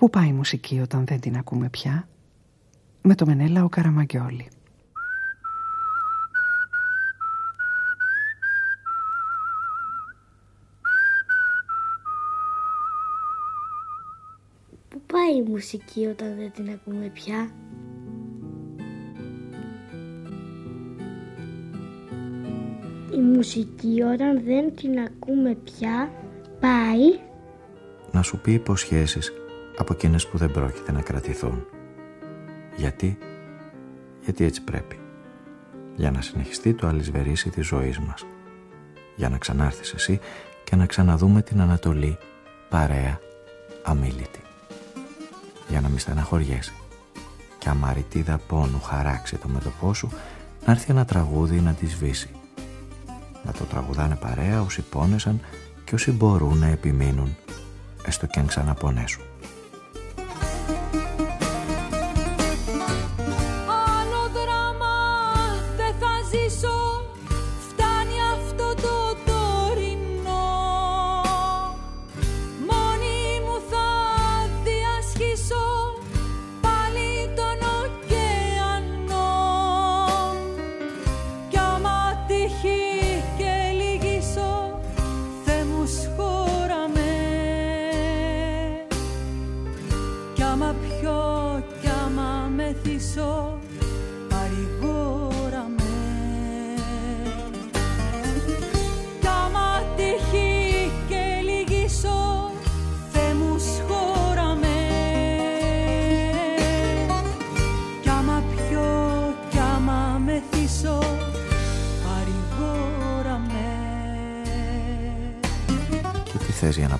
Πού πάει η μουσική όταν δεν την ακούμε πια; Με το Μενέλα ο Καραμαγκιόλη. Πού πάει η μουσική όταν δεν την ακούμε πια; Η μουσική όταν δεν την ακούμε πια πάει. Να σου πει υποσχέσεις από εκείνες που δεν πρόκειται να κρατηθούν. Γιατί; Γιατί έτσι πρέπει. Για να συνεχιστεί το αλυσβερίσι της ζωής μας. Για να ξανάρθεις εσύ και να ξαναδούμε την Ανατολή παρέα, αμήλυτη. Για να μην στεναχωριέσαι. Και αμαριτίδα πόνου χαράξει το μέτωπό σου να έρθει ένα τραγούδι να τη σβήσει. Να το τραγουδάνε παρέα όσοι πόνεσαν και όσοι μπορούν να επιμείνουν έστω και αν ξαναπονέσουν.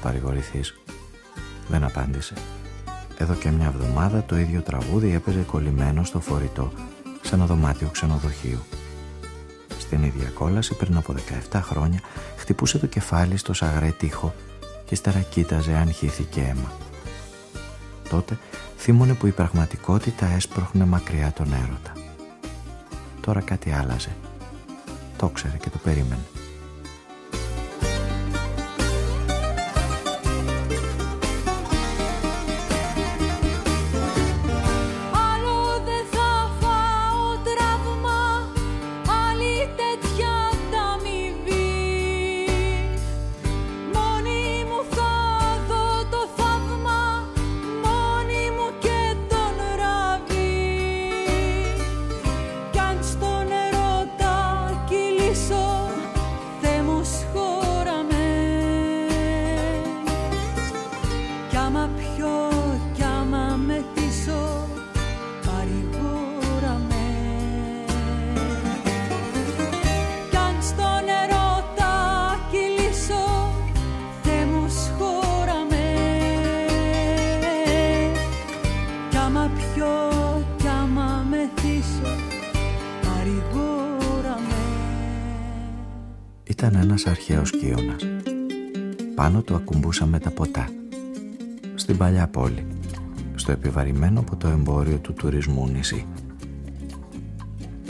Παρηγορηθείς. Δεν απάντησε. Εδώ και μια εβδομάδα το ίδιο τραγούδι έπαιζε κολλημένο στο φορητό σε ένα δωμάτιο ξενοδοχείου. Στην ίδια κόλαση πριν από 17 χρόνια χτυπούσε το κεφάλι στο σαγρέ τείχο και ύστερα κοίταζε αν χύθηκε αίμα. Τότε θύμωνε που η πραγματικότητα έσπροχνε μακριά τον έρωτα. Τώρα κάτι άλλαζε. Το ξέρε και το περίμενε. Πόλη, στο επιβαρημένο από το εμπόριο του τουρισμού νησί.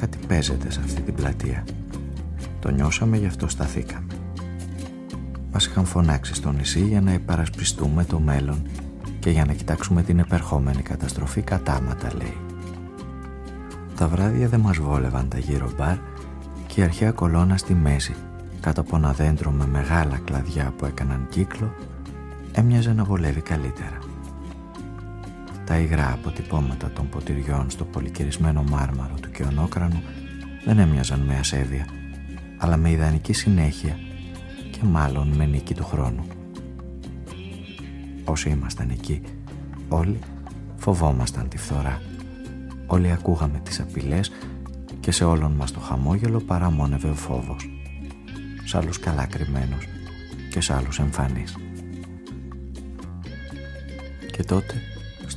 Κάτι παίζεται σε αυτή την πλατεία. Το νιώσαμε γι' αυτό σταθήκαμε. Μας είχαν φωνάξει στο νησί για να υπαρασπιστούμε το μέλλον και για να κοιτάξουμε την επερχόμενη καταστροφή κατάματα λέει. Τα βράδια δεν μας βόλευαν τα γύρω μπαρ και η αρχαία κολόνα στη μέση κάτω από ένα δέντρο με μεγάλα κλαδιά που έκαναν κύκλο έμοιαζε να βολεύει καλύτερα. Τα υγρά αποτυπώματα των ποτηριών στο πολυκυρισμένο μάρμαρο του κεωνόκρανου δεν έμοιαζαν με ασέβεια, αλλά με ιδανική συνέχεια και μάλλον με νίκη του χρόνου. Όσοι ήμασταν εκεί, όλοι φοβόμασταν τη φθορά. Όλοι ακούγαμε τις απειλές και σε όλον μας το χαμόγελο παραμόνευε ο φόβος σ' άλλους καλά κρυμμένος και σ' άλλους εμφανής. Και τότε,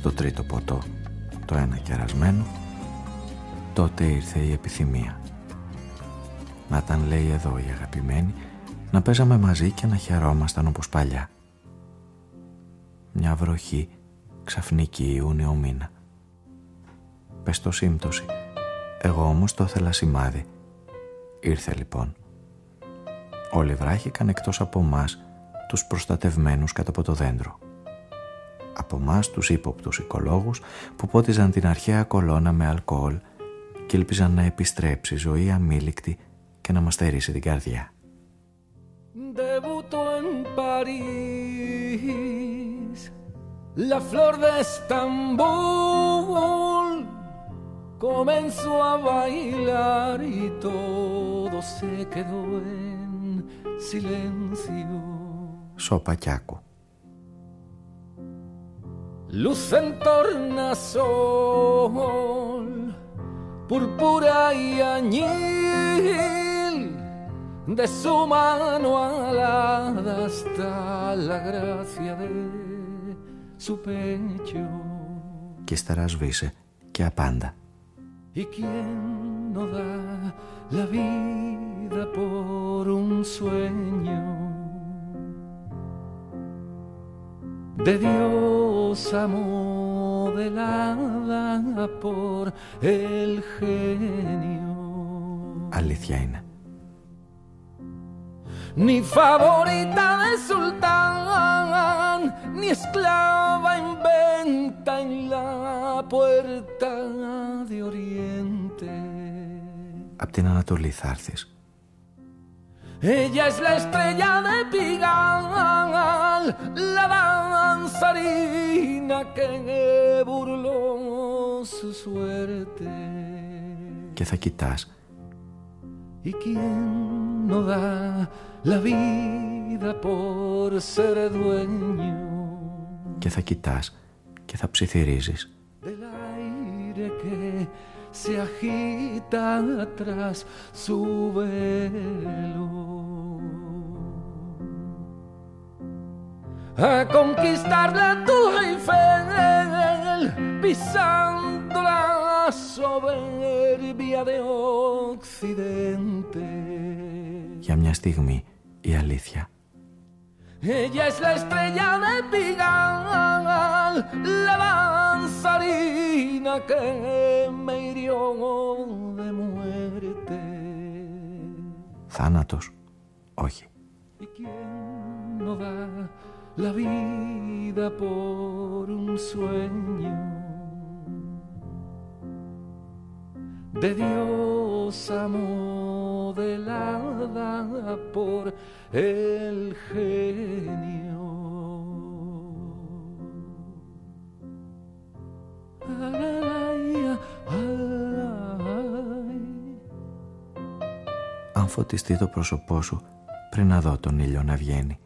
στο τρίτο ποτό, το ένα κερασμένο, τότε ήρθε η επιθυμία. Να ήταν λέει εδώ η αγαπημένη, να παίζαμε μαζί και να χαιρόμασταν όπως παλιά. Μια βροχή, ξαφνική Ιούνιο μήνα. Πες το σύμπτωση, εγώ όμως το ήθελα σημάδι. Ήρθε λοιπόν Όλοι βράχηκαν εκτός από μας τους προστατευμένους κάτω από το δέντρο. Από εμάς τους ύποπτους οικολόγους που πότιζαν την αρχαία κολόνα με αλκοόλ και ήλπιζαν να επιστρέψει ζωή αμήλικτη και να μας θερήσει την καρδιά. La flor de Estambul comenzó a bailar y todo se quedó en silencio. Σώπα κι άκου. luz en tornasol, púrpura y añil, de su mano alada está la gracia de su pecho. Que estarás bella, que apanda. ¿Y quién no da la vida por un sueño? de diosa modelada por el genio. Aleciaena. Ni favorita de sultán, ni esclava en venta en la puerta de Oriente. Abdenanatur Lizarces. Ella es la estrella de Pigal, la danzarina que burló su suerte. Και θα κοιτάς. ¿Y quién no da la vida por ser dueño? Και θα κοιτάς και θα ψιθυρίζεις. Del aire que se agita tras su velo. A conquistarle tu Eiffel, pisando la soberbia de Occidente. Για μια στιγμή η αλήθεια Ella es la estrella de Pigal, la danzarina que me hirió de muerte. Θάνατος, όχι. ¿Y quién no da la vida por un sueño? De diosa modelada por el genio. Αν φωτιστεί το πρόσωπό σου πριν να δω τον ήλιο να βγαίνει.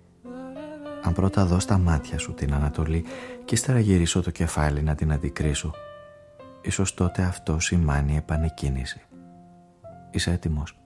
Αν πρώτα δω στα μάτια σου την Ανατολή και ύστερα γυρίσω το κεφάλι να την αντικρίσω ίσως τότε αυτό σημάνει επανεκκίνηση. Είσαι έτοιμος;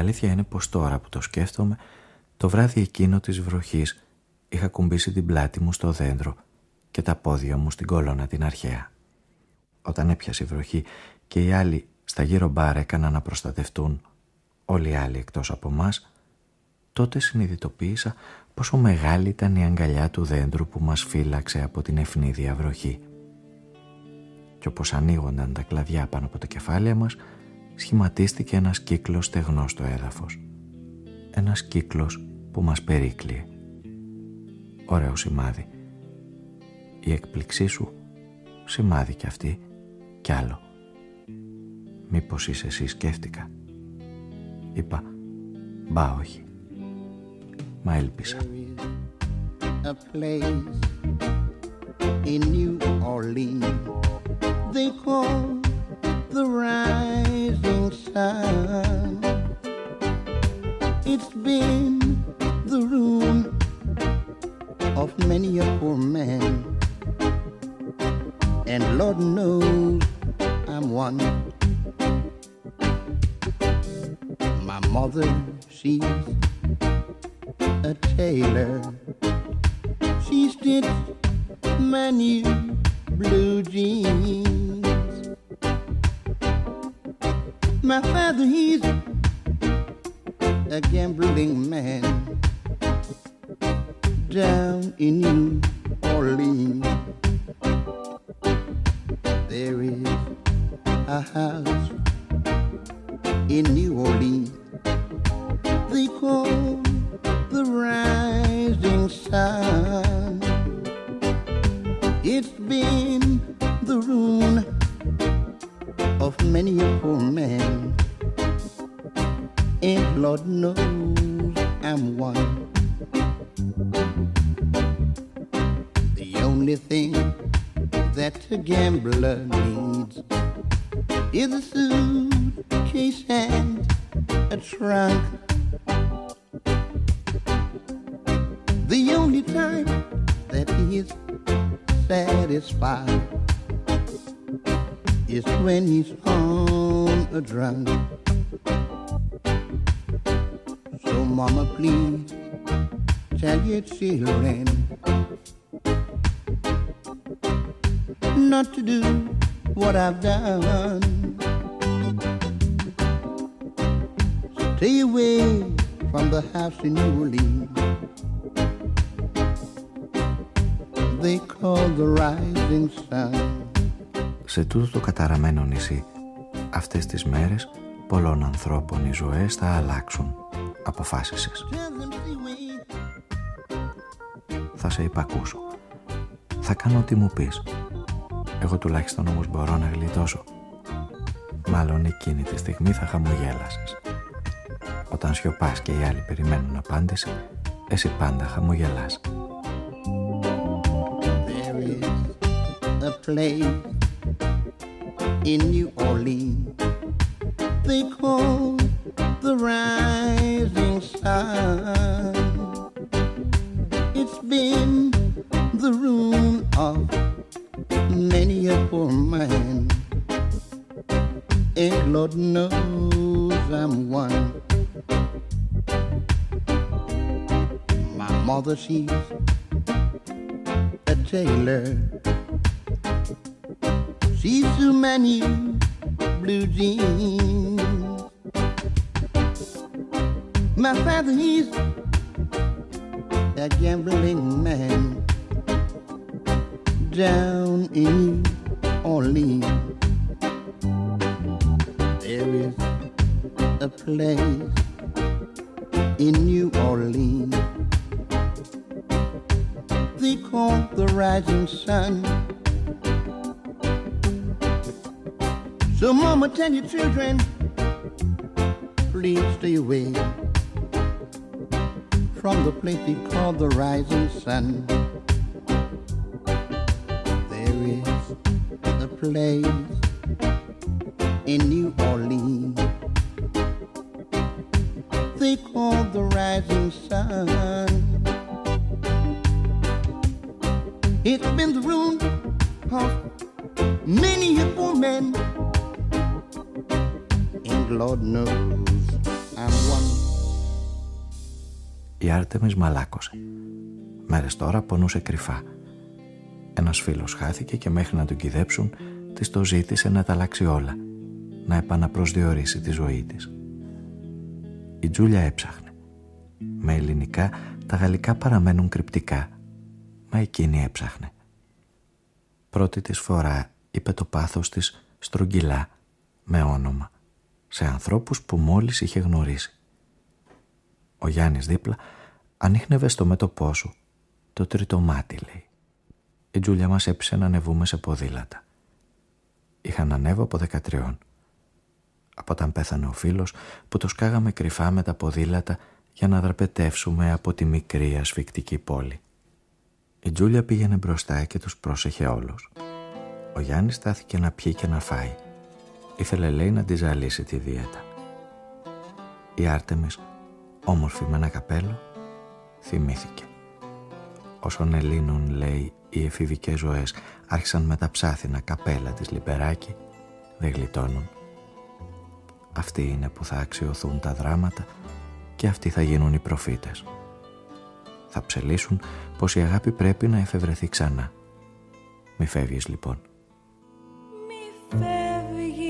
Αλήθεια είναι πως τώρα που το σκέφτομαι, το βράδυ εκείνο της βροχής είχα κουμπίσει την πλάτη μου στο δέντρο και τα πόδια μου στην κόλωνα την αρχαία. Όταν έπιασε η βροχή και οι άλλοι στα γύρω μπαρ έκαναν να προστατευτούν, όλοι οι άλλοι εκτός από μας, τότε συνειδητοποίησα πόσο μεγάλη ήταν η αγκαλιά του δέντρου που μας φύλαξε από την ευνίδια βροχή. Και όπως ανοίγονταν τα κλαδιά πάνω από τα κεφάλια μας, σχηματίστηκε ένας κύκλος στεγνός στο έδαφος. Ένας κύκλος που μας περίκλειε. Ωραίο σημάδι. Η έκπληξή σου σημάδι κι αυτή κι άλλο. Μήπως είσαι εσύ σκέφτηκα. Είπα, μπα όχι. Μα έλπισα. A place in New Orleans they call the rising sun. It's been the ruin of many a poor man, and Lord knows I'm one. My mother, she's a tailor. She stitched my new blue jeans. My father, he's a gambling man down in New Orleans. There is a house in New Orleans they call the rising sun. It's been the ruin of many a poor man, and Lord knows I'm one. The only thing that a gambler needs is a suitcase and a trunk. The only time that he is satisfied is when he's on a drunk. So, Mama, please tell your children not to do what I've done. Stay away from the house in New Orleans. They call the rising sun. Σε τούτο το καταραμένο νησί, αυτές τις μέρες πολλών ανθρώπων οι ζωές θα αλλάξουν, αποφάσισες. Tell them stay away. Θα σε υπακούσω. Θα κάνω ό,τι μου πεις. Εγώ τουλάχιστον όμως μπορώ να γλιτώσω. Μάλλον εκείνη τη στιγμή θα χαμογέλασες. Όταν σιωπάς και οι άλλοι περιμένουν απάντηση, εσύ πάντα χαμογελάς. There is a place in New Orleans they call the rising sun. It's been the ruin of many a poor man, and Lord knows I'm one. My mother, she's a tailor. She's too many blue jeans. My father, he's a gambling man down in New Orleans. There is a place in New Orleans they call the rising sun. So, Mama, tell your children, please stay away from the place they call the rising sun. There is a place in Η Άρτεμις μαλάκωσε. Μέρες τώρα πονούσε κρυφά. Ένας φίλος χάθηκε και μέχρι να τον κυδέψουν της το ζήτησε να τα αλλάξει όλα. Να επαναπροσδιορίσει τη ζωή της. Η Τζούλια έψαχνε. Με ελληνικά τα γαλλικά παραμένουν κρυπτικά. Μα εκείνη έψαχνε. Πρώτη της φορά είπε το πάθος της στρογγυλά, με όνομα, σε ανθρώπους που μόλις είχε γνωρίσει. Ο Γιάννης δίπλα ανείχνευε στο μέτωπό σου το τρίτο μάτι, λέει. Η Τζούλια μας έπεισε να ανεβούμε σε ποδήλατα. Είχα να ανέβω από δεκατριών. Από όταν πέθανε ο φίλος που το σκάγαμε κρυφά με τα ποδήλατα για να δραπετεύσουμε από τη μικρή ασφικτική πόλη. Η Τζούλια πήγαινε μπροστά και τους πρόσεχε όλους. Ο Γιάννης στάθηκε να πιει και να φάει. Ήθελε λέει να τη ζαλίσει τη δίαιτα. Η Άρτεμις, όμορφη με ένα καπέλο, θυμήθηκε. Όσον Ελλήνων, λέει, οι εφηβικές ζωές άρχισαν με τα ψάθινα καπέλα της Λιμπεράκη, δεν γλιτώνουν. Αυτοί είναι που θα αξιοθούν τα δράματα και αυτοί θα γίνουν οι προφήτες. Θα ψελίσουν πως η αγάπη πρέπει να εφευρεθεί ξανά. Μη φεύγεις λοιπόν. Μη φεύγεις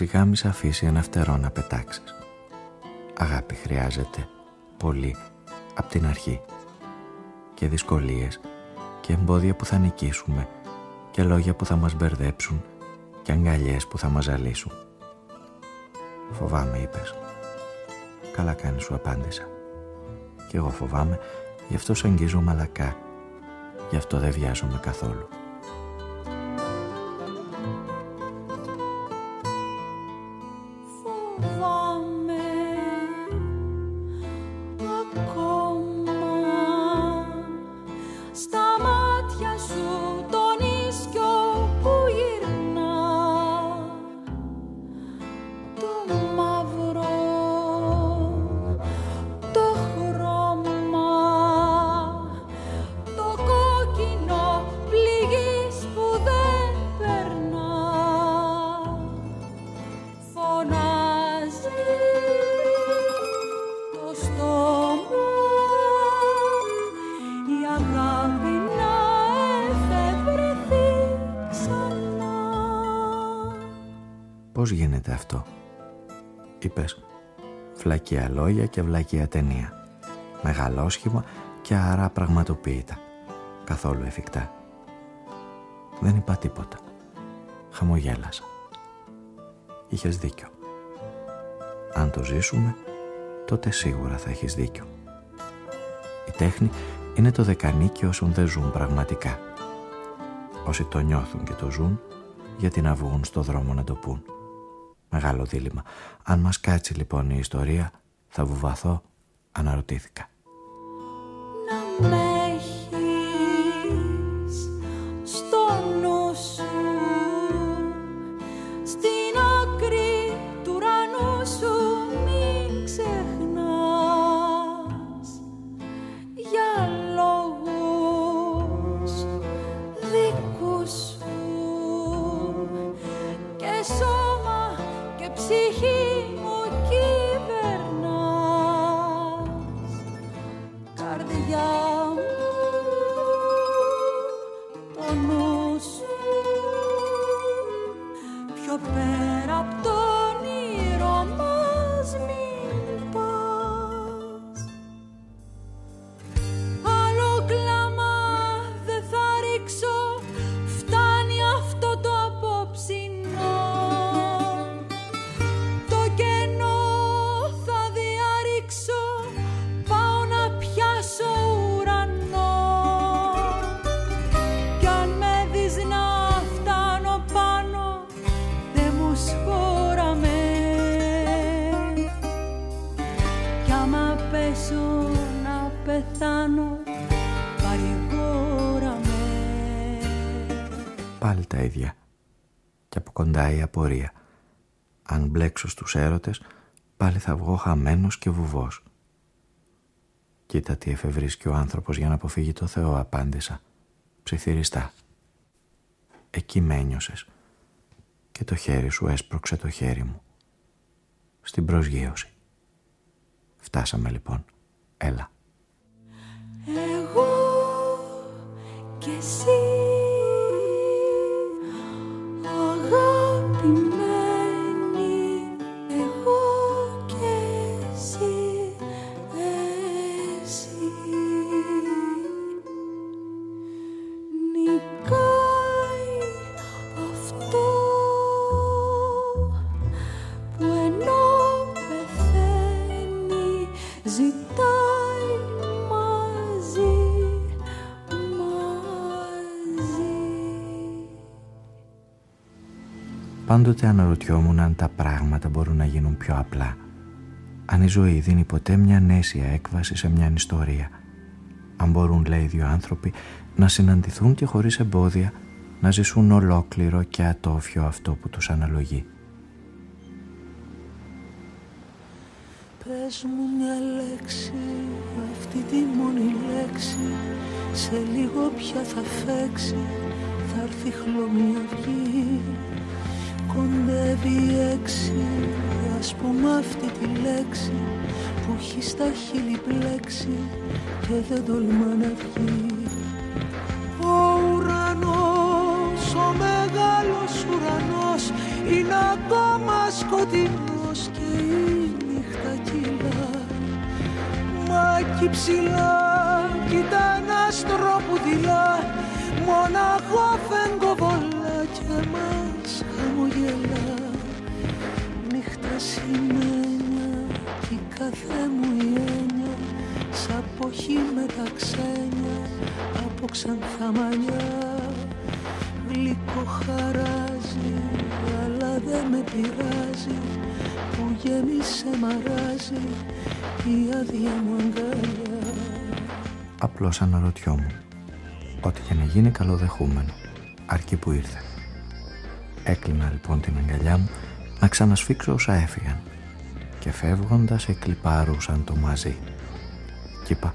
σιγά μη αφήσει ένα φτερό να πετάξεις. Αγάπη χρειάζεται πολύ από την αρχή και δυσκολίες και εμπόδια που θα νικήσουμε και λόγια που θα μας μπερδέψουν και αγκαλιές που θα μας ζαλίσουν. Φοβάμαι, είπες. Καλά κάνεις σου απάντησα. Κι εγώ φοβάμαι, γι' αυτό σ' αγγίζω μαλακά. Γι' αυτό δεν βιάζομαι καθόλου. Είπες φλακία λόγια και βλακία ταινία. Μεγαλόσχημα και άρα πραγματοποιητά. Καθόλου εφικτά. Δεν είπα τίποτα. Χαμογέλασα. Είχες δίκιο. Αν το ζήσουμε, τότε σίγουρα θα έχεις δίκιο. Η τέχνη είναι το δεκανίκι όσων δεν ζουν πραγματικά. Όσοι το νιώθουν και το ζουν, γιατί να βγουν στο δρόμο να το πούν. Μεγάλο δίλημα. Αν μας κάτσει λοιπόν η ιστορία, θα βουβαθώ, αναρωτήθηκα. Αν μπλέξω στους έρωτες, πάλι θα βγω χαμένος και βουβός. Κοίτα τι εφευρίσκει ο άνθρωπος για να αποφύγει το Θεό, απάντησα. Ψιθυριστά. Εκεί με ένιωσες. Και το χέρι σου έσπρωξε το χέρι μου. Στην προσγείωση. Φτάσαμε λοιπόν. Έλα. Εγώ και εσύ You. Πάντοτε αναρωτιόμουν αν τα πράγματα μπορούν να γίνουν πιο απλά. Αν η ζωή δίνει ποτέ μια νέσια έκβαση σε μια ιστορία. Αν μπορούν, λέει, δύο άνθρωποι να συναντηθούν και χωρίς εμπόδια να ζήσουν ολόκληρο και ατόφιο αυτό που τους αναλογεί. Πες μου μια λέξη, αυτή τη μόνη λέξη Σε λίγο πια θα φέξει, θα έρθει χλωμή αυγή Κοντεύει έξι, ας πούμε αυτή τη λέξη Που έχει στα χείλη πλέξει και δεν τολμά να βγει. Ο ουρανός, ο μεγάλος ουρανός Είναι ακόμα σκοτεινός και η νύχτα κυλά. Μα εκεί ψηλά κοίτα ένας άστρο που δειλά Μοναχό φεγγοβολά και μας χαμογελά Νύχτα σημαίνια κι η κάθε μου η έννοια Σ' αποχή με τα ξένια από ξανθά μαλλιά Γλυκό χαράζει αλλά δεν με πειράζει Που γέμισε μαράζει η άδεια μου αγκαλιά Απλώς αναρωτιόμουν. Ό,τι και να γίνει καλοδεχούμενο, αρκεί που ήρθε. Έκλεινα λοιπόν την αγκαλιά μου να ξανασφίξω όσα έφυγαν και φεύγοντας εκλυπάρουσαν το μαζί. Κι είπα,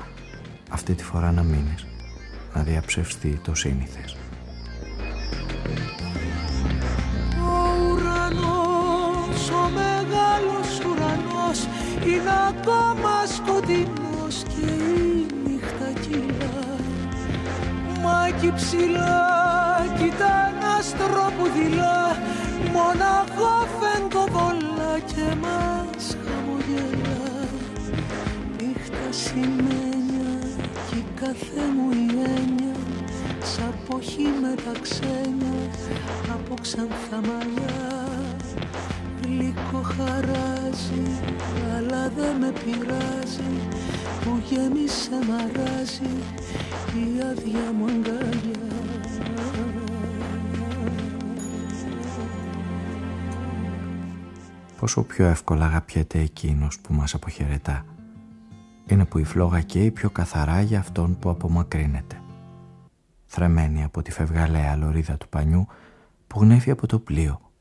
αυτή τη φορά να μείνεις, να διαψευστεί το σύνηθες. Ο ουρανός, ο μεγάλος ουρανός είναι ακόμα σκοτεινός και η νύχτα κυλά Μα εκεί ψηλά κοίτα ένα άστρο που δειλά μοναχό φεγγοβολά και μας χαμογελά. Νύχτα σημαίνια κι η κάθε μου η έννοια Σ' αποχή με τα ξένια από ξανθά μαλλιά. Γλυκό χαράζει αλλά δεν με πειράζει Που γέμισε μαράζει η άδεια μου αγκαλιά Πόσο πιο εύκολα αγαπιέται εκείνος που μας αποχαιρετά. Είναι που η φλόγα καίει πιο καθαρά για αυτόν που απομακρύνεται. Θρεμένη από τη φευγαλαία λωρίδα του πανιού που γνέφει από το πλοίο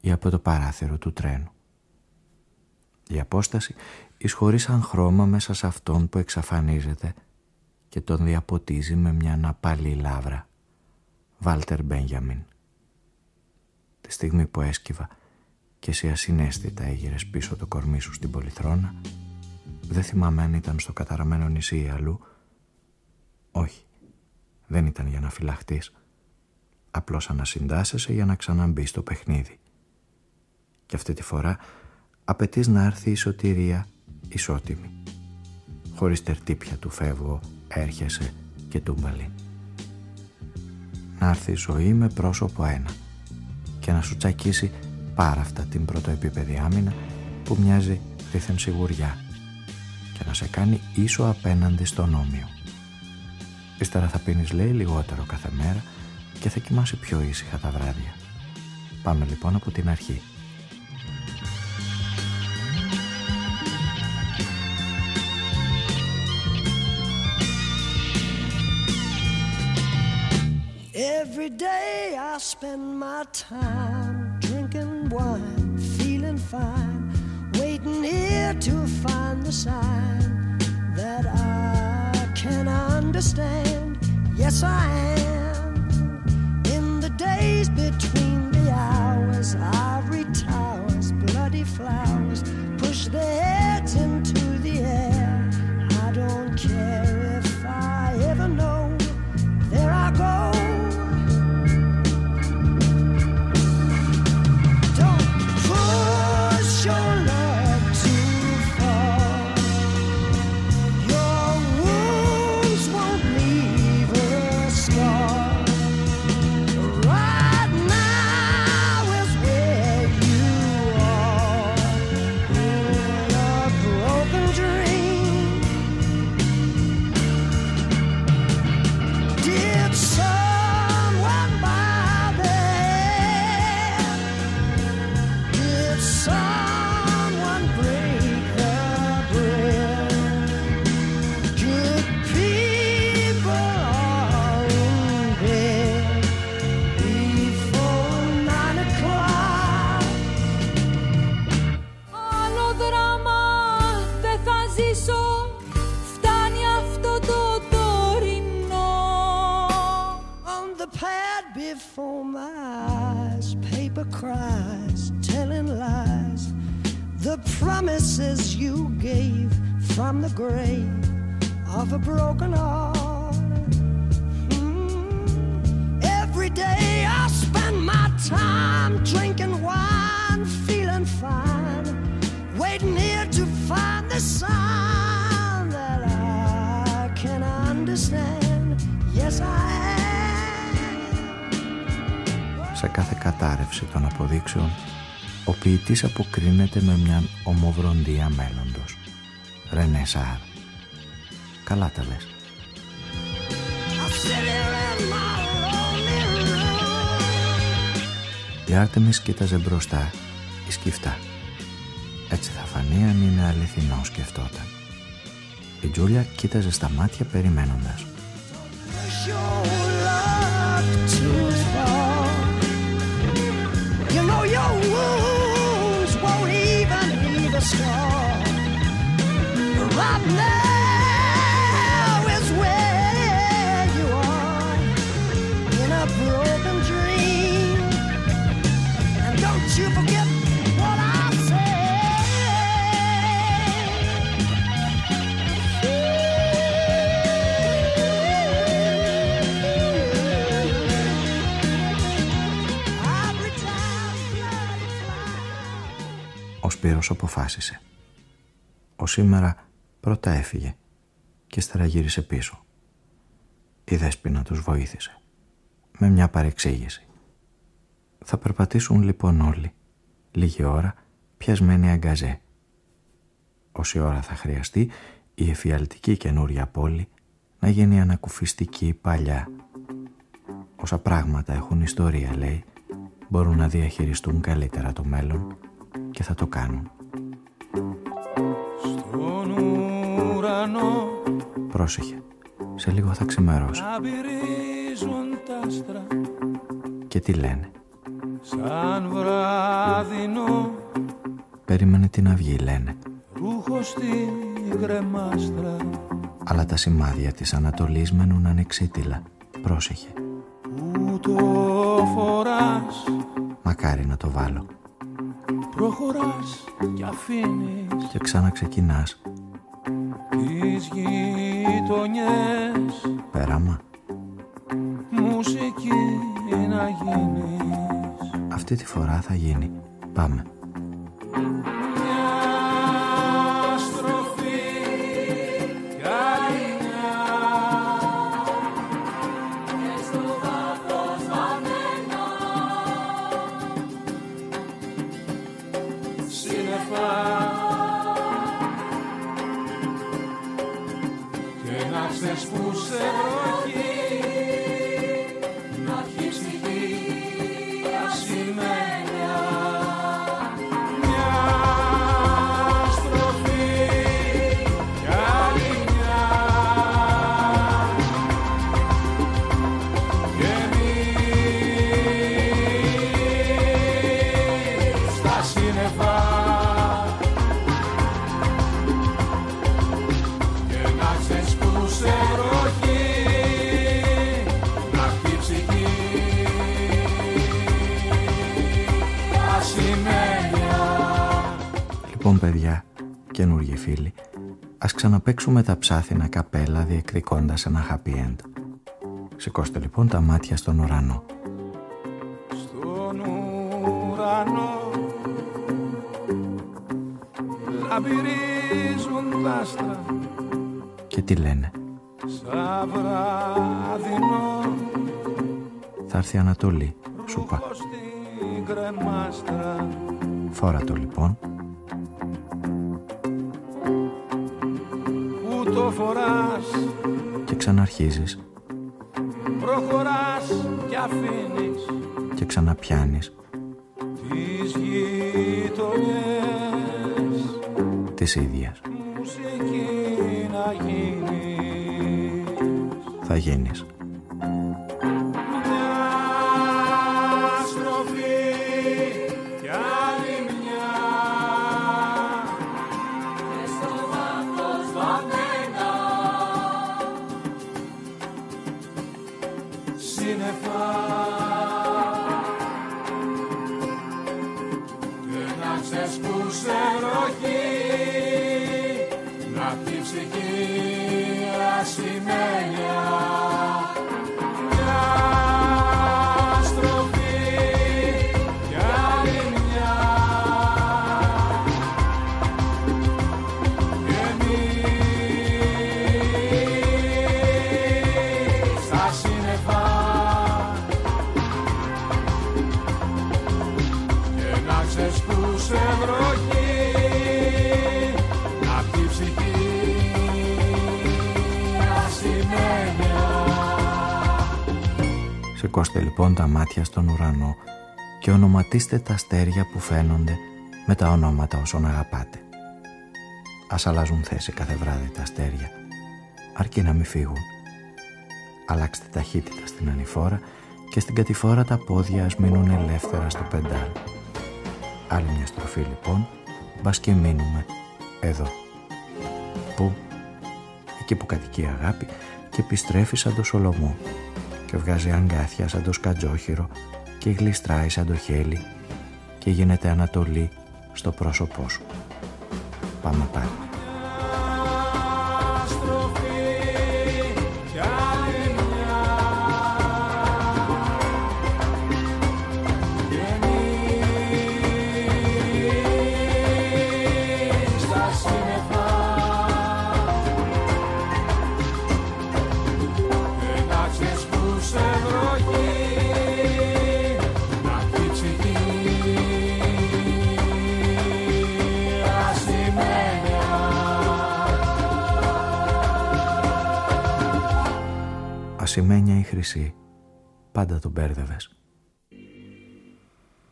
ή από το παράθυρο του τρένου. Η απόσταση εισχωρεί σαν χρώμα μέσα σε αυτόν που εξαφανίζεται και τον διαποτίζει με μια ναπάλη λάβρα. Βάλτερ Μπένιαμιν. Τη στιγμή που έσκυβα και εσύ ασυναίσθητα έγειρες πίσω το κορμί σου στην πολυθρόνα, δεν θυμάμαι αν ήταν στο καταραμένο νησί ή αλλού. Όχι, δεν ήταν για να φυλαχτείς. Απλώς ανασυντάσσεσαι για να ξαναμπείς στο παιχνίδι. Και αυτή τη φορά απαιτείς να έρθει η σωτηρία ισότιμη. Χωρίς τερτύπια του φεύγω, έρχεσαι και τούμπαλι. Να έρθει η ζωή με πρόσωπο ένα και να σου τσακίσει πάρα αυτά την πρωτοεπίπεδη άμυνα που μοιάζει δίθεν σιγουριά και να σε κάνει ίσο απέναντι στον όμοιο. Ύστερα θα πίνεις λέει λιγότερο κάθε μέρα και θα κοιμάσαι πιο ήσυχα τα βράδια. Πάμε λοιπόν από την αρχή. Every day I spend my time drinking wine, feeling fine, waiting here to find the sign that I can understand. Yes, I am. In the days between the hours, ivory towers, bloody flowers push their heads into promises you gave from the grave of a broken heart. Mm. Every day I spend my time drinking wine, feeling fine, waiting here to find the sign that I can understand. Yes, I Σε κάθε κατάρρευση των αποδείξεων, ο ποιητής αποκρίνεται με μια ομοβροντία μέλλοντος. Ρενέ Σάρ. Καλά τα λες. Η Άρτεμις κοίταζε μπροστά, η σκυφτά. Έτσι θα φανεί αν είναι αληθινός σκεφτόταν. Η Τζούλια κοίταζε στα μάτια περιμένοντας. You know star. Right now. Σπύρος αποφάσισε. Ο σήμερα πρώτα έφυγε και ύστερα γύρισε πίσω. Η Δέσποινα τους βοήθησε. Με μια παρεξήγηση. Θα περπατήσουν λοιπόν όλοι. Λίγη ώρα πιασμένοι αγκαζέ. Όση ώρα θα χρειαστεί η εφιαλτική καινούρια πόλη να γίνει ανακουφιστική παλιά. Όσα πράγματα έχουν ιστορία λέει μπορούν να διαχειριστούν καλύτερα το μέλλον και θα το κάνουν. Στον ουρανό Πρόσεχε, σε λίγο θα ξημερώσει. να πυρίζουν τα άστρα Και τι λένε. σαν βράδινο Περίμενε την αυγή λένε. ρούχο στη γκρεμάστρα Αλλά τα σημάδια της Ανατολής μένουν ανεξίτηλα. Πρόσεχε. που το φοράς Μακάρι να το βάλω. Προχωράς κι αφήνεις Και ξανά ξεκινάς. τις γειτονιές Πέραμα. μουσική να γίνεις Αυτή τη φορά θα γίνει. Πάμε. Φίλοι, ας ξαναπαίξουμε τα ψάθινα καπέλα διεκδικώντας ένα happy end. Σηκώστε λοιπόν τα μάτια στον ουρανό. στον ουρανό λαμπυρίζουν τα άστρα Και τι λένε; σαν βράδινο Θα έρθει η Ανατολή, σου είπα. ρούχο στην κρεμάστρα Φόρα το λοιπόν. Το φοράς και ξαναρχίζεις προχωράς κι αφήνεις και ξαναπιάνεις τις γειτονιές της ίδιας. μουσική να γίνεις Θα γίνεις. Ονοματίστε τα αστέρια που φαίνονται με τα ονόματα όσων αγαπάτε. Ας αλλάζουν θέση κάθε βράδυ τα αστέρια, αρκεί να μην φύγουν. Αλλάξτε ταχύτητα στην ανηφόρα και στην κατηφόρα τα πόδια ας μείνουν ελεύθερα στο πεντάλ. Άλλη μια στροφή λοιπόν, μπας και μείνουμε εδώ. Πού; Εκεί που κατοικεί η αγάπη και επιστρέφει σαν το Σολομό και βγάζει αγκάθια σαν το σκατζόχυρο και γλιστράει σαν το χέλι και γίνεται ανατολή στο πρόσωπό σου. Πάμε πάλι. Ασημένια ή χρυσή. Πάντα τον μπέρδευες.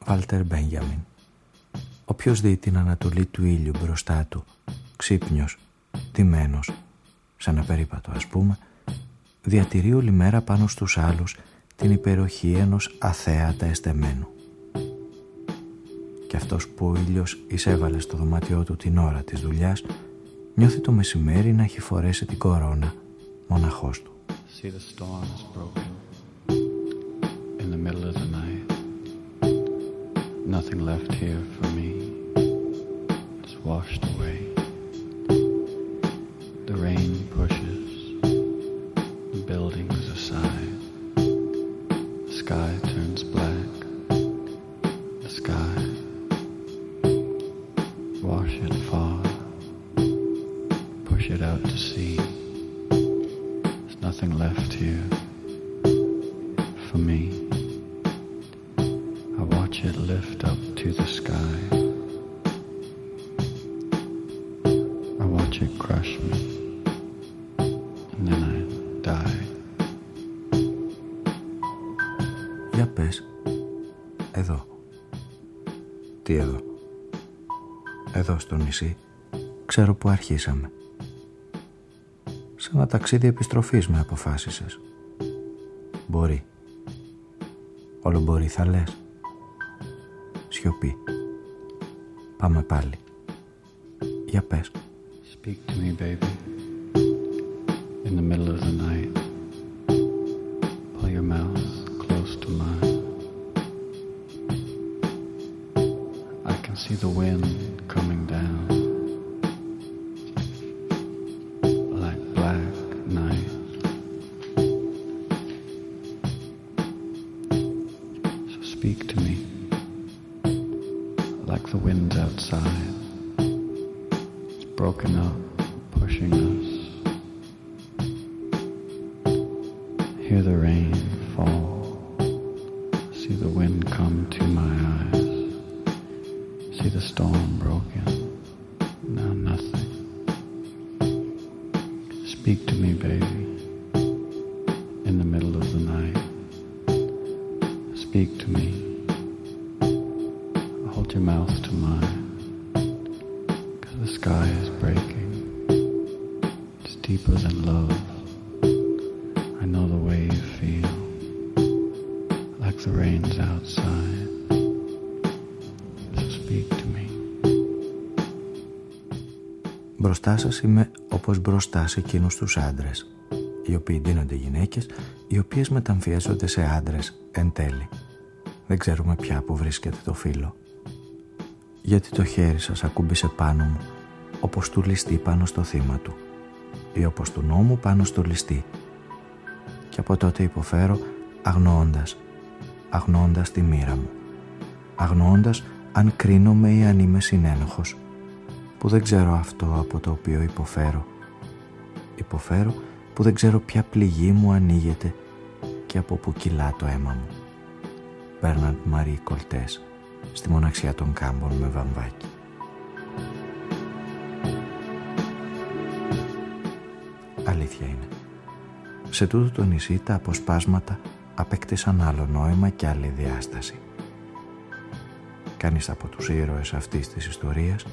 Βάλτερ Μπένιαμιν. Όποιος δει την ανατολή του ήλιου μπροστά του, ξύπνιος, τιμένος, σαν ένα περίπατο ας πούμε, διατηρεί όλη μέρα πάνω στους άλλους την υπεροχή ενός αθέατα εστεμένου. Και αυτός που ο ήλιος εισέβαλε στο δωμάτιό του την ώρα της δουλειάς, νιώθει το μεσημέρι να έχει φορέσει την κορώνα μοναχός του. See the storm is broken in the middle of the night. Nothing left here for me. It's washed away. The rain pushes the buildings aside. The sky στο νησί. Ξέρω που αρχίσαμε ένα ταξίδι επιστροφής με αποφάσισες. Μπορεί. Όλο μπορεί θα λες. Σιωπή. Πάμε πάλι. Για πες. Speak to me, baby. In the middle of the night. Μπροστά σας είμαι όπως μπροστά σε εκείνους τους άντρες, οι οποίοι ντύνονται γυναίκες, οι οποίες μεταμφιέζονται σε άντρες εν τέλει. Δεν ξέρουμε πια που βρίσκεται το φύλλο. γιατί το χέρι σας ακούμπησε πάνω μου όπως του ληστή πάνω στο θύμα του ή όπως του νόμου πάνω στο ληστή και από τότε υποφέρω αγνοώντας αγνοώντας τη μοίρα μου αγνοώντας αν κρίνομαι ή αν είμαι συνένοχος που δεν ξέρω αυτό από το οποίο υποφέρω. Υποφέρω που δεν ξέρω ποια πληγή μου ανοίγεται και από που κυλά το αίμα μου. Μπέρναντ Μαρί Κολτές στη μοναξιά των κάμπων με βαμβάκι σε τούτο το νησί τα αποσπάσματα απέκτησαν άλλο νόημα και άλλη διάσταση. Κανείς από τους ήρωες αυτής της ιστορίας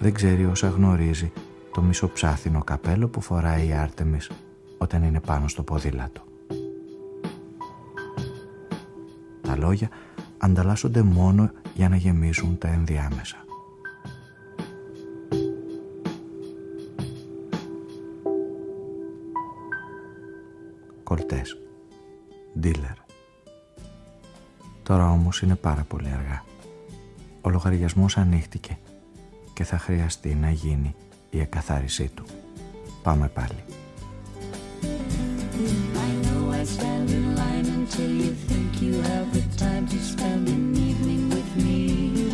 δεν ξέρει όσα γνωρίζει το μισοψάθινο καπέλο που φοράει η Άρτεμις όταν είναι πάνω στο ποδήλατο. Τα λόγια ανταλλάσσονται μόνο για να γεμίζουν τα ενδιάμεσα. Κολτές. Ντίλερ. Τώρα όμως είναι πάρα πολύ αργά. Ο λογαριασμός ανοίχτηκε και θα χρειαστεί να γίνει η εκαθάρισή του. Πάμε πάλι. I know I stand in line until you think you have the time to spend an evening with me.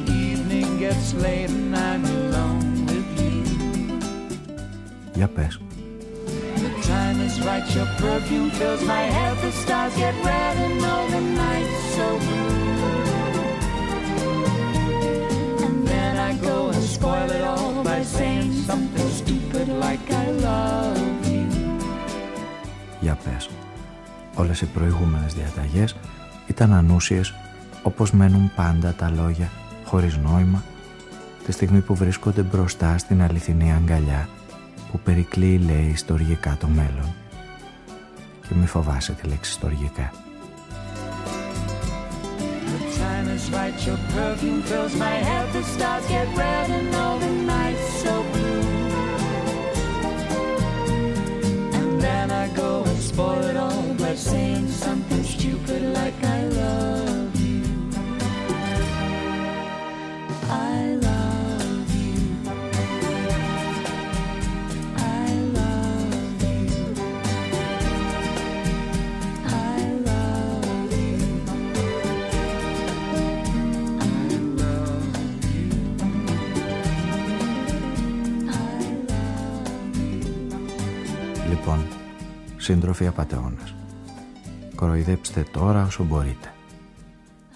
gets late and I'm alone with you. Για πες. The time is right, your perfume fills my head. The stars get red and all the night's so blue. And then I go and spoil it all by saying something stupid like I love you. Για πες. Όλες οι προηγούμενες διαταγές ήταν ανούσιες όπως μένουν πάντα τα λόγια χωρίς νόημα τη στιγμή που βρίσκονται μπροστά στην αληθινή αγκαλιά που περικλεί λέει στοργικά το μέλλον. Και μη φοβάσαι τη λέξη στοργικά. The σύντροφοι απατεώνας, κοροϊδέψτε τώρα όσο μπορείτε.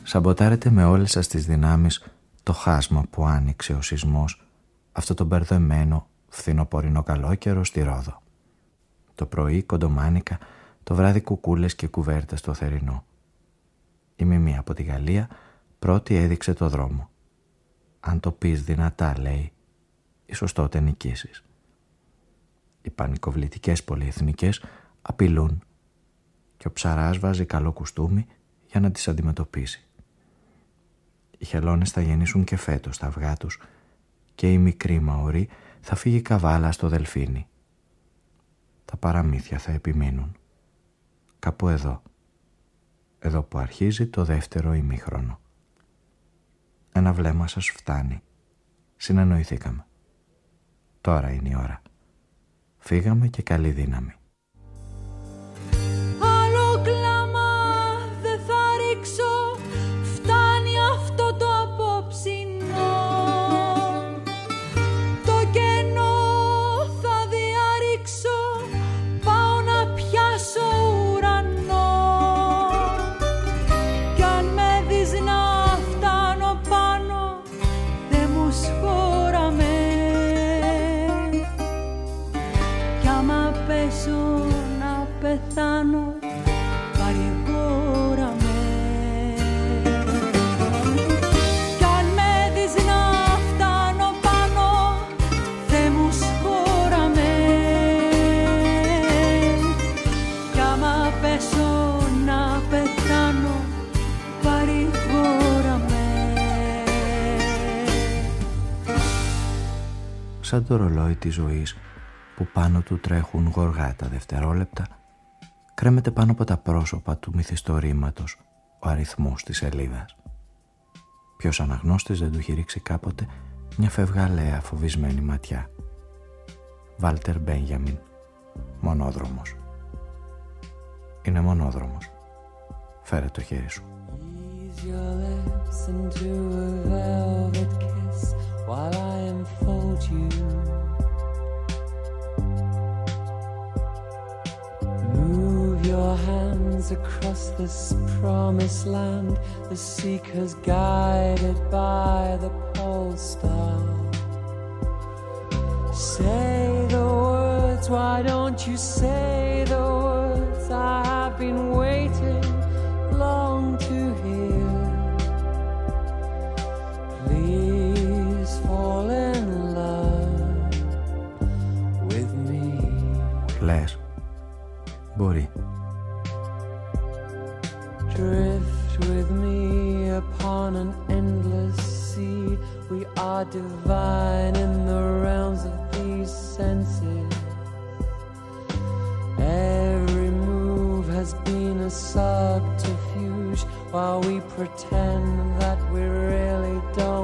Σαμποτάρετε με όλες σας τις δυνάμεις το χάσμα που άνοιξε ο σεισμός, αυτό το μπερδεμένο φθινοπορεινό καλόκαιρο στη Ρόδο. Το πρωί κοντομάνικα, το βράδυ κουκούλες και κουβέρτες στο θερινό. Η Μιμή από τη Γαλλία πρώτη έδειξε το δρόμο. Αν το πεις δυνατά, λέει, ίσως τότε νικήσεις. Οι πανικοβλητικές πολυεθνικές απειλούν και ο ψαράς βάζει καλό κουστούμι για να τις αντιμετωπίσει. Οι χελώνες θα γεννήσουν και φέτος τα αυγά τους και η μικρή Μαωρή θα φύγει καβάλα στο Δελφίνι. Τα παραμύθια θα επιμείνουν. Κάπου εδώ. Εδώ που αρχίζει το δεύτερο ημίχρονο. Ένα βλέμμα σας φτάνει. Συνεννοηθήκαμε. Τώρα είναι η ώρα. Φύγαμε και καλή δύναμη. Σαν το ρολόι της ζωής που πάνω του τρέχουν γοργά τα δευτερόλεπτα, κρέμεται πάνω από τα πρόσωπα του μυθιστορήματος ο αριθμός της σελίδας. Ποιος αναγνώστης δεν του έχει ρίξει κάποτε μια φευγαλαία φοβισμένη ματιά. Βάλτερ Μπένιαμιν, μονόδρομος. Είναι μονόδρομος. Φέρε το χέρι σου. While I unfold you. Move your hands across this promised land, the seekers guided by the pole star. Say the words, why don't you say the words I have been waiting Λες, μπορεί. Drift with me upon an endless sea. We are divine in the realms of these senses. Every move has been a subterfuge while we pretend that we really don't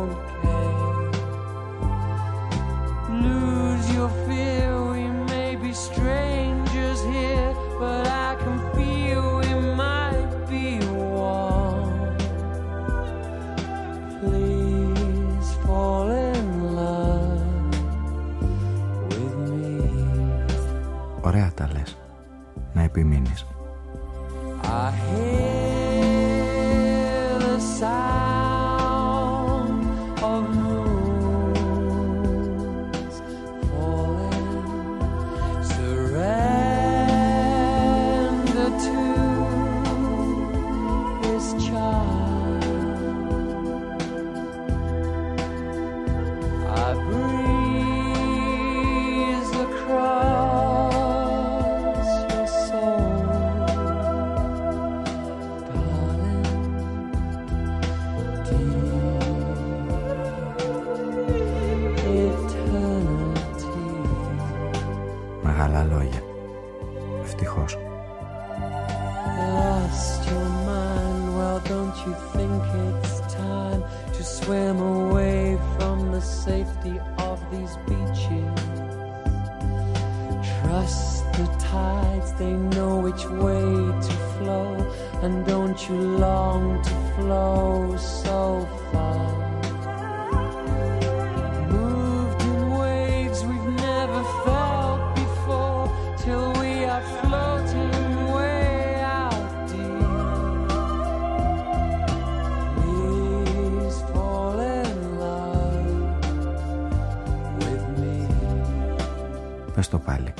Πες το πάλι.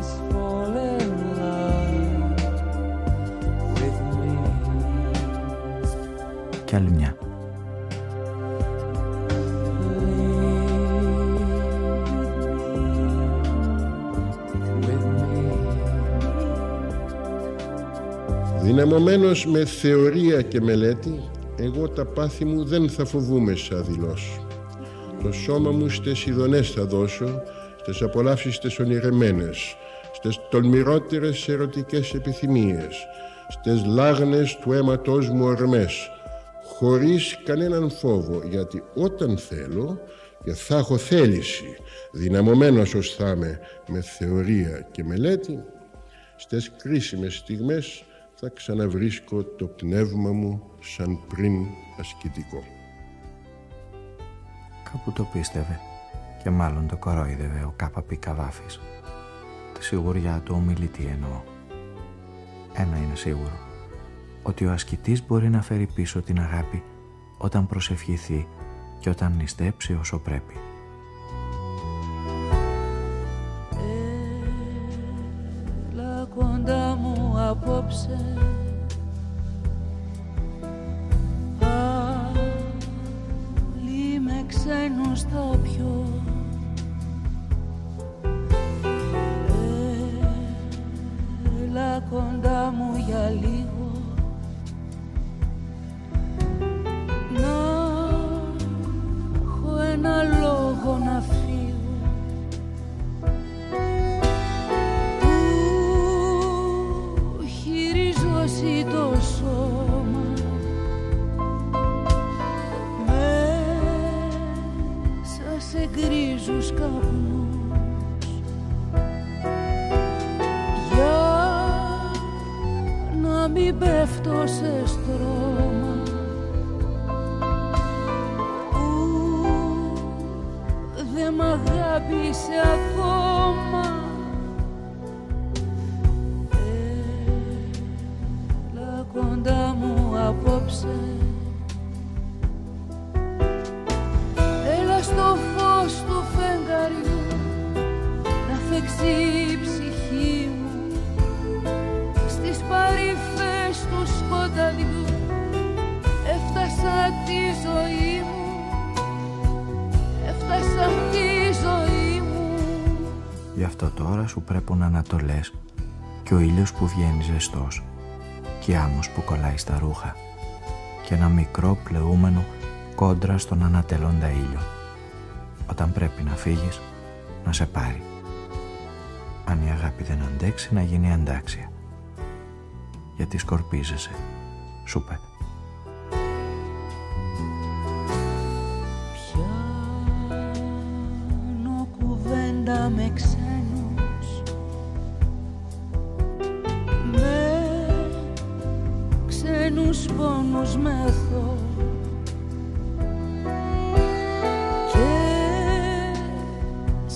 Please fall in love with me. Κι άλλη μια. Δυναμωμένος με θεωρία και μελέτη, εγώ τα πάθη μου δεν θα φοβούμαι σαν δηλώσω. Το σώμα μου στις ειδονές θα δώσω, στις απολαύσεις τις ονειρεμένες, στις τολμηρότερες ερωτικές επιθυμίες, στις λάγνες του αίματός μου ορμές, χωρίς κανέναν φόβο, γιατί όταν θέλω και θα έχω θέληση, δυναμωμένος ως θα είμαι με θεωρία και μελέτη, στις κρίσιμες στιγμές θα ξαναβρίσκω το πνεύμα μου σαν πριν ασκητικό. Κάπου το πίστευε και μάλλον το κορόιδευε ο ΚΠ Καβάφης. Τη σιγουριά του ομιλητή εννοώ. Ένα είναι σίγουρο, ότι ο ασκητής μπορεί να φέρει πίσω την αγάπη όταν προσευχηθεί και όταν νηστέψει όσο πρέπει. Έλα κοντά μου απόψε Πάλι με ξένους θα πιω Έλα κοντά μου για λίγο ανατολές και ο ήλιος που βγαίνει ζεστός και άμμος που κολλάει στα ρούχα και ένα μικρό πλεούμενο κόντρα στον ανατελώντα ήλιο. Όταν πρέπει να φύγεις να σε πάρει. Αν η αγάπη δεν αντέξει να γίνει αντάξια. Γιατί σκορπίζεσαι, σου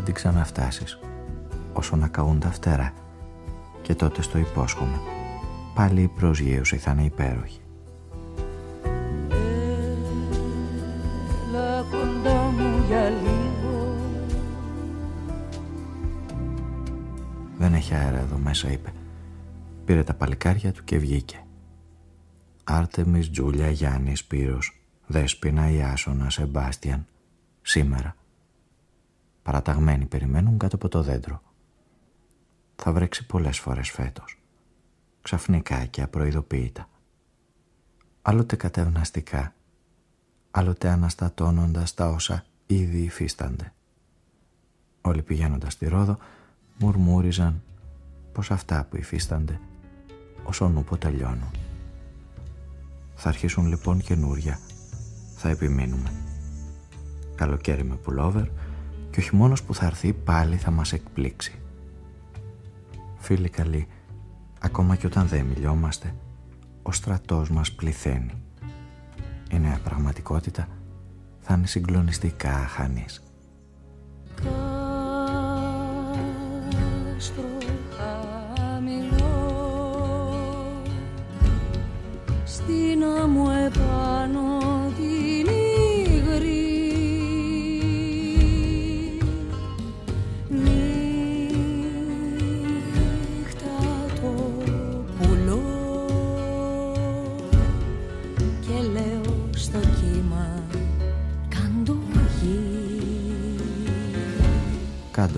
θα την ξαναφτάσεις όσο να καούν τα φτερά και τότε στο υπόσχομαι πάλι η προσγείωση θα είναι υπέροχη Έλα κοντά μου για λίγο Δεν έχει αέρα εδώ μέσα είπε Πήρε τα παλικάρια του και βγήκε. Άρτεμις, Τζούλια, Γιάννης, Σπύρος, Δέσποινα, Ιάσονα, Σεμπάστιαν. Σήμερα. Παραταγμένοι περιμένουν κάτω από το δέντρο. Θα βρέξει πολλές φορές φέτος. Ξαφνικά και απροειδοποίητα. Άλλοτε κατευναστικά, άλλοτε αναστατώνοντας τα όσα ήδη υφίστανται. Όλοι πηγαίνοντας στη Ρόδο μουρμούριζαν πως αυτά που υφίστανται όσον ούπο τελειώνουν. Θα αρχίσουν λοιπόν καινούρια. Θα επιμείνουμε. Καλοκαίρι με πουλόβερ και ο χειμώνας που θα έρθει πάλι θα μας εκπλήξει. Φίλοι καλοί, ακόμα και όταν δεν μιλιόμαστε, ο στρατός μας πληθαίνει. Η νέα πραγματικότητα θα είναι συγκλονιστικά αχανής.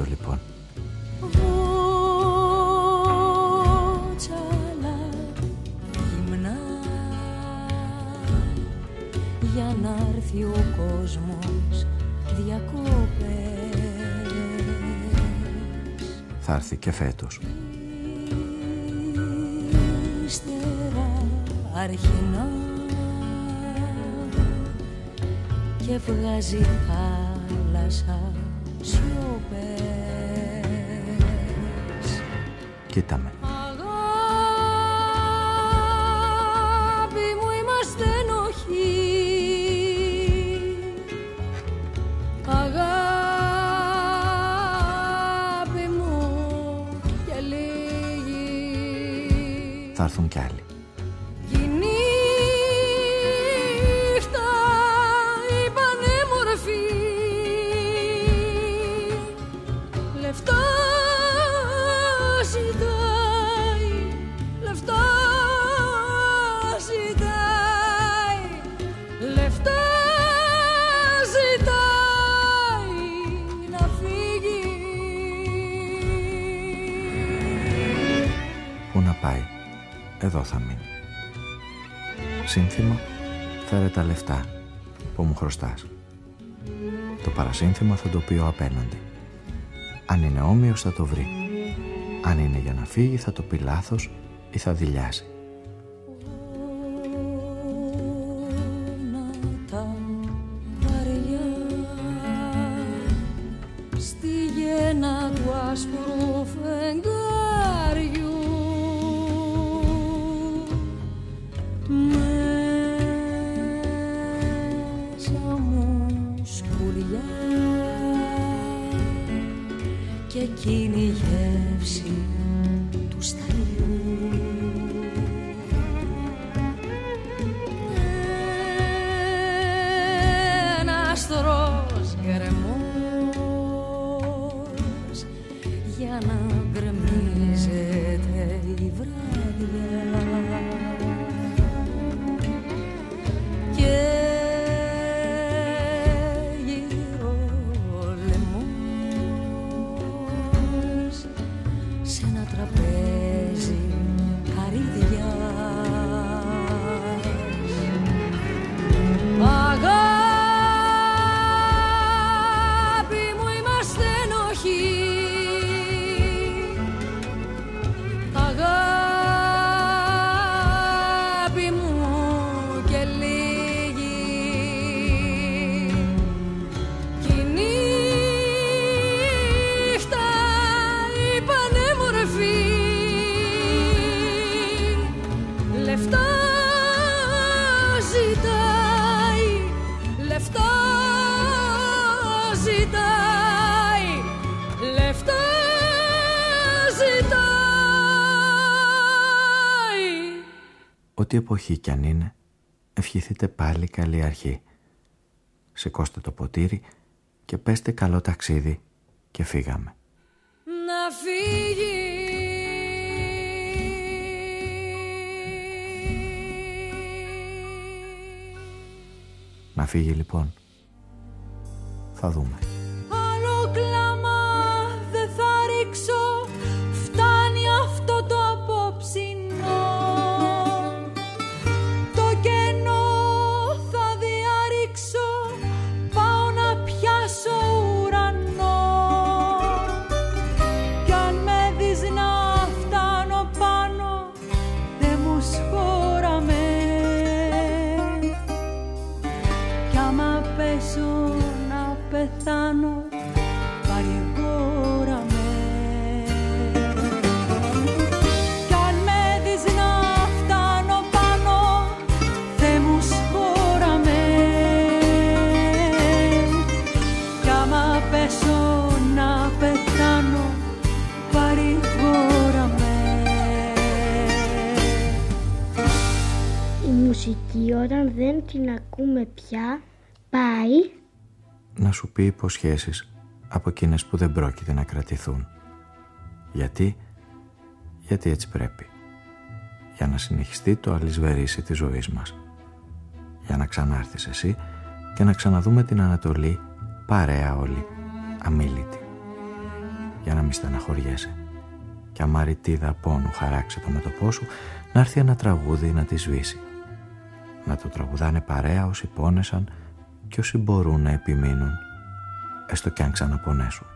Κάντο λοιπόν. Έρθει ο κόσμος διακόπες. Θα έρθει και φέτος. Ύστερα αρχινά και βγάζει θάλασσα σιωπές Κοίτα με. Αγάπη μου είμαστε ενοχοί Αγάπη μου και λίγη Θα έρθουν κι άλλοι. Εδώ θα μείνει. Σύνθημα, φέρε τα λεφτά που μου χρωστάς. Το παρασύνθημα θα το πει ο απέναντι. Αν είναι όμοιος θα το βρει. Αν είναι για να φύγει θα το πει λάθος ή θα δηλιάσει. Εποχή κι αν είναι, ευχηθείτε πάλι καλή αρχή. Σηκώστε το ποτήρι και πέστε καλό ταξίδι και φύγαμε. Να φύγει Να φύγει λοιπόν. Θα δούμε. Όταν δεν την ακούμε πια, πάει... Να σου πει υποσχέσεις από εκείνες που δεν πρόκειται να κρατηθούν. Γιατί, γιατί έτσι πρέπει. Για να συνεχιστεί το αλυσβερίσι της ζωής μας. Για να ξανάρθεις εσύ και να ξαναδούμε την Ανατολή παρέα όλοι, αμήλυτη. Για να μην στεναχωριέσαι. Και αμαριτίδα πόνου χαράξει το μέτωπό σου, να έρθει ένα τραγούδι να τη σβήσει να το τραγουδάνε παρέα όσοι πόνεσαν και όσοι μπορούν να επιμείνουν, έστω κι αν ξαναπονέσουν.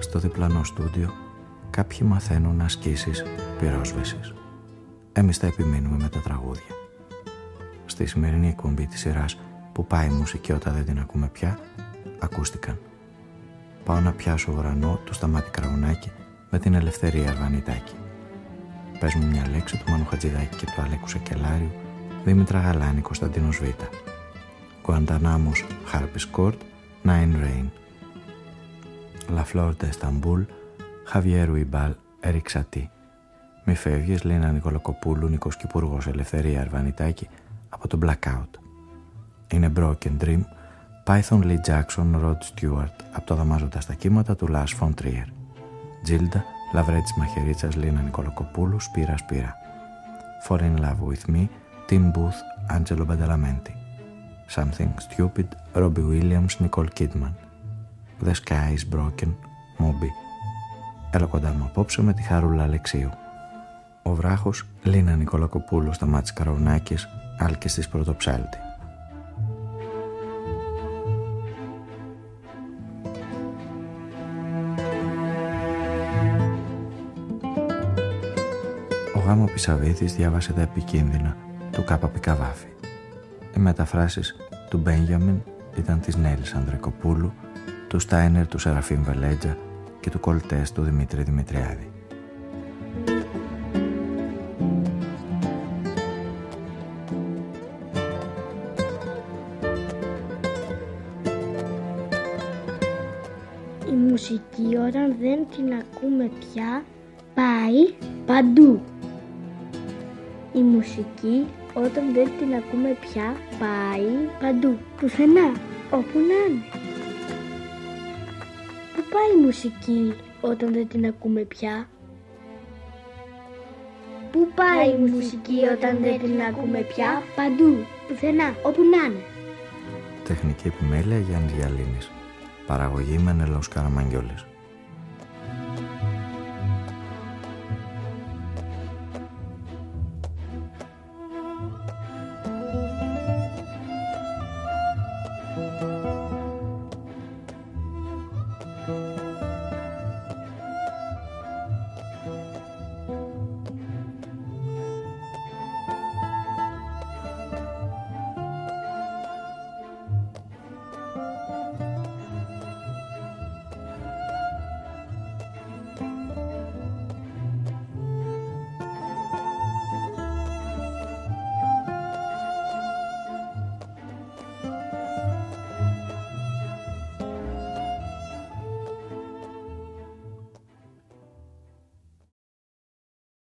Στο διπλανό στούντιο κάποιοι μαθαίνουν ασκήσεις πυρόσβεσης. Εμείς θα επιμείνουμε με τα τραγούδια. Στη σημερινή εκπομπή της σειράς που πάει η μουσική όταν δεν την ακούμε πια, ακούστηκαν. Πάω να πιάσω ουρανό του Σταμάτη Κραουνάκη με την Ελευθερία Αρβανιτάκη. Πες μου μια λέξη του Μανου Χατζηδάκη και του Αλέκου Σακελάριου Δήμητρα Γαλάνη, Κωνσταντίνος Β. Γκουαντανάμος, Χάρπις Κόρτ, Nine Rain. La flor de Estambul, Javier Ruibal, Erik Satie. Μη φεύγεις, Λίνα Νικολακοπούλου, Νίκος Κυπουργός Ελευθερία Αρβανιτάκη, από το Blackout. Είναι Broken Dream, Python Lee Jackson, Rod Stewart, από το Δαμάζοντα τα κύματα του Lars von Trier. Τζίλντα, Λαυρέντης Μαχαιρίτσας, Λίνα Νικολακοπούλου, Σπύρα Σπύρα. Fall in Love with Me, Tim Booth, Angelo Badalamenti. Something Stupid, Robbie Williams, Nicole Kidman. The Sky is Broken, Moby. Έλα κοντά μου απόψε με τη Χαρούλα Αλεξίου. Ο βράχος, Λίνα Νικολακοπούλου στα μάτια Καρονάκης, Άλκης της Πρωτοψάλτη. Ο Γάμο Πισαβίδης διάβασε τα επικίνδυνα του Κάπα Πικαβάφη. Οι μεταφράσεις του Μπένιαμιν ήταν της Νέλης Ανδρικοπούλου, του Στάινερ του Σεραφείμ Βελέτζα και του Κολτές του Δημήτρη Δημητριάδη. Μουσική όταν δεν την ακούμε πια πάει παντού. Πουθενά, όπου να είναι. Πού πάει η μουσική όταν δεν την ακούμε πια; Πού πάει η μουσική όταν δεν την ακούμε πια; Παντού, πουθενά, όπου να είναι. Τεχνική επιμέλεια Γιάννης Γιαλίνης. Παραγωγή Μενελός Καραμαγγιόλης.